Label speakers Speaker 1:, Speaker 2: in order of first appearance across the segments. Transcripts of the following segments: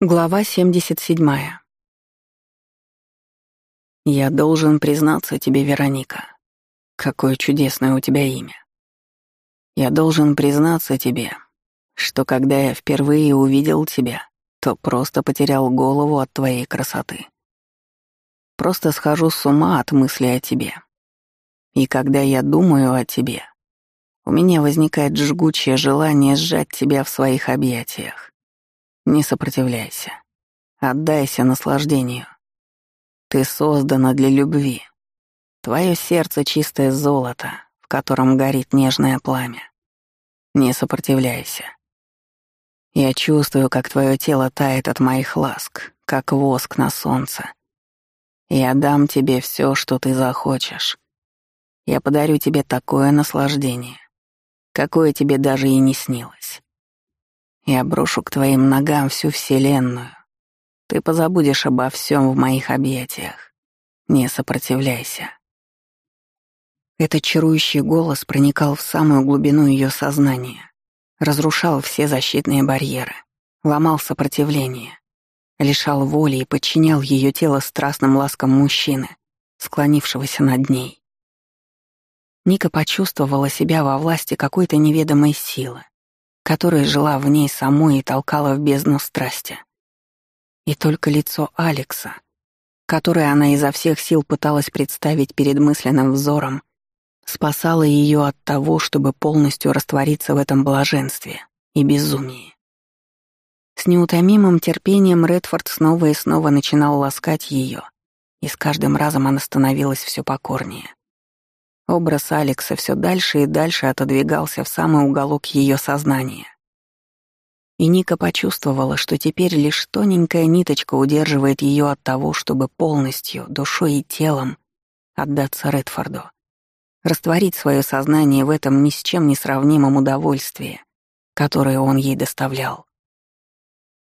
Speaker 1: Глава 77. «Я должен признаться тебе, Вероника. Какое чудесное у тебя имя. Я должен признаться тебе, что когда я впервые увидел тебя, то просто потерял голову от твоей красоты. Просто схожу с ума от мысли о тебе. И когда я думаю о тебе, у меня возникает жгучее желание сжать тебя в своих объятиях не сопротивляйся. Отдайся наслаждению. Ты создана для любви. Твое сердце — чистое золото, в котором горит нежное пламя. Не сопротивляйся. Я чувствую, как твое тело тает от моих ласк, как воск на солнце. Я дам тебе все, что ты захочешь. Я подарю тебе такое наслаждение, какое тебе даже и не снилось. Я брошу к твоим ногам всю вселенную. Ты позабудешь обо всем в моих объятиях. Не сопротивляйся. Этот чарующий голос проникал в самую глубину ее сознания, разрушал все защитные барьеры, ломал сопротивление, лишал воли и подчинял ее тело страстным ласкам мужчины, склонившегося над ней. Ника почувствовала себя во власти какой-то неведомой силы, которая жила в ней самой и толкала в бездну страсти. И только лицо Алекса, которое она изо всех сил пыталась представить перед мысленным взором, спасало ее от того, чтобы полностью раствориться в этом блаженстве и безумии. С неутомимым терпением Редфорд снова и снова начинал ласкать ее, и с каждым разом она становилась все покорнее. Образ Алекса все дальше и дальше отодвигался в самый уголок ее сознания. И Ника почувствовала, что теперь лишь тоненькая ниточка удерживает ее от того, чтобы полностью, душой и телом отдаться Редфорду, растворить свое сознание в этом ни с чем не сравнимом удовольствии, которое он ей доставлял.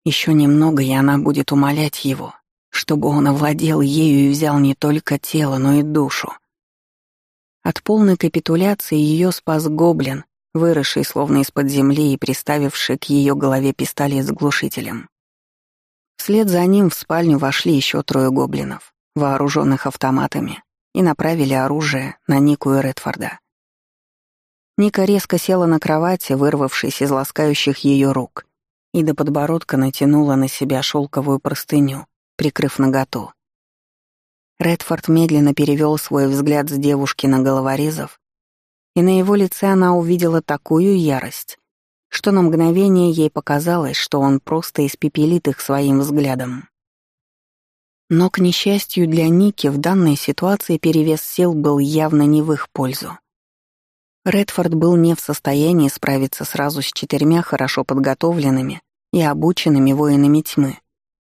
Speaker 1: Еще немного, и она будет умолять его, чтобы он овладел ею и взял не только тело, но и душу — от полной капитуляции ее спас гоблин, выросший словно из-под земли и приставивший к ее голове пистолет с глушителем. Вслед за ним в спальню вошли еще трое гоблинов, вооруженных автоматами, и направили оружие на Нику и Редфорда. Ника резко села на кровати, вырвавшись из ласкающих ее рук, и до подбородка натянула на себя шелковую простыню, прикрыв наготу. Редфорд медленно перевел свой взгляд с девушки на головорезов, и на его лице она увидела такую ярость, что на мгновение ей показалось, что он просто испепелит их своим взглядом. Но, к несчастью для Ники, в данной ситуации перевес сил был явно не в их пользу. Редфорд был не в состоянии справиться сразу с четырьмя хорошо подготовленными и обученными воинами тьмы,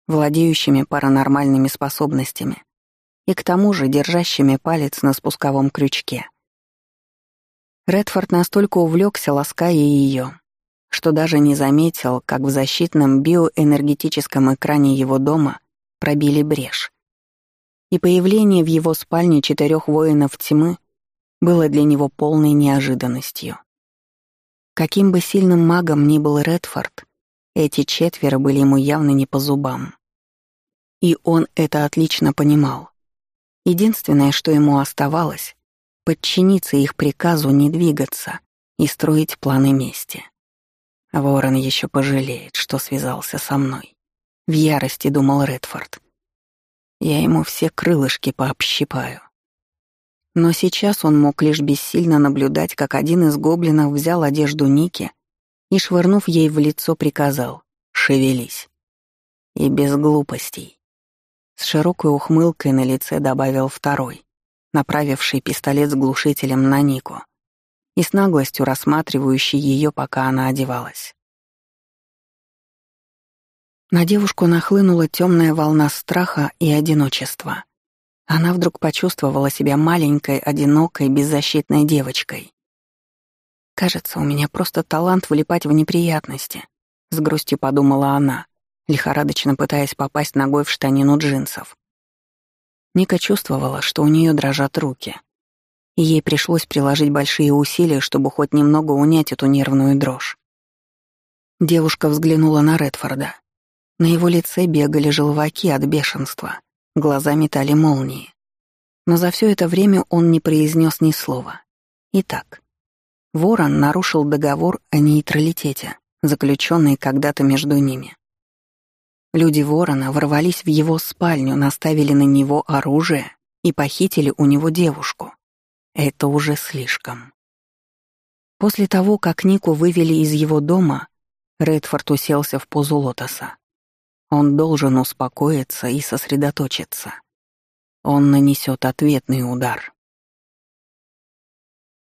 Speaker 1: владеющими паранормальными способностями и к тому же держащими палец на спусковом крючке. Редфорд настолько увлекся, лаская ее, что даже не заметил, как в защитном биоэнергетическом экране его дома пробили брешь. И появление в его спальне четырех воинов тьмы было для него полной неожиданностью. Каким бы сильным магом ни был Редфорд, эти четверо были ему явно не по зубам. И он это отлично понимал. Единственное, что ему оставалось — подчиниться их приказу не двигаться и строить планы мести. Ворон еще пожалеет, что связался со мной. В ярости думал Редфорд. Я ему все крылышки пообщипаю. Но сейчас он мог лишь бессильно наблюдать, как один из гоблинов взял одежду Ники и, швырнув ей в лицо, приказал «Шевелись». И без глупостей. С широкой ухмылкой на лице добавил второй, направивший пистолет с глушителем на Нику и с наглостью рассматривающий ее, пока она одевалась. На девушку нахлынула темная волна страха и одиночества. Она вдруг почувствовала себя маленькой, одинокой, беззащитной девочкой. «Кажется, у меня просто талант влипать в неприятности», — с грустью подумала она, лихорадочно пытаясь попасть ногой в штанину джинсов. Ника чувствовала, что у нее дрожат руки, и ей пришлось приложить большие усилия, чтобы хоть немного унять эту нервную дрожь. Девушка взглянула на Редфорда, На его лице бегали желваки от бешенства, глаза метали молнии. Но за все это время он не произнес ни слова. Итак, Ворон нарушил договор о нейтралитете, заключенный когда-то между ними. Люди Ворона ворвались в его спальню, наставили на него оружие и похитили у него девушку. Это уже слишком. После того, как Нику вывели из его дома, Редфорд уселся в позу лотоса. Он должен успокоиться и сосредоточиться. Он нанесет ответный удар.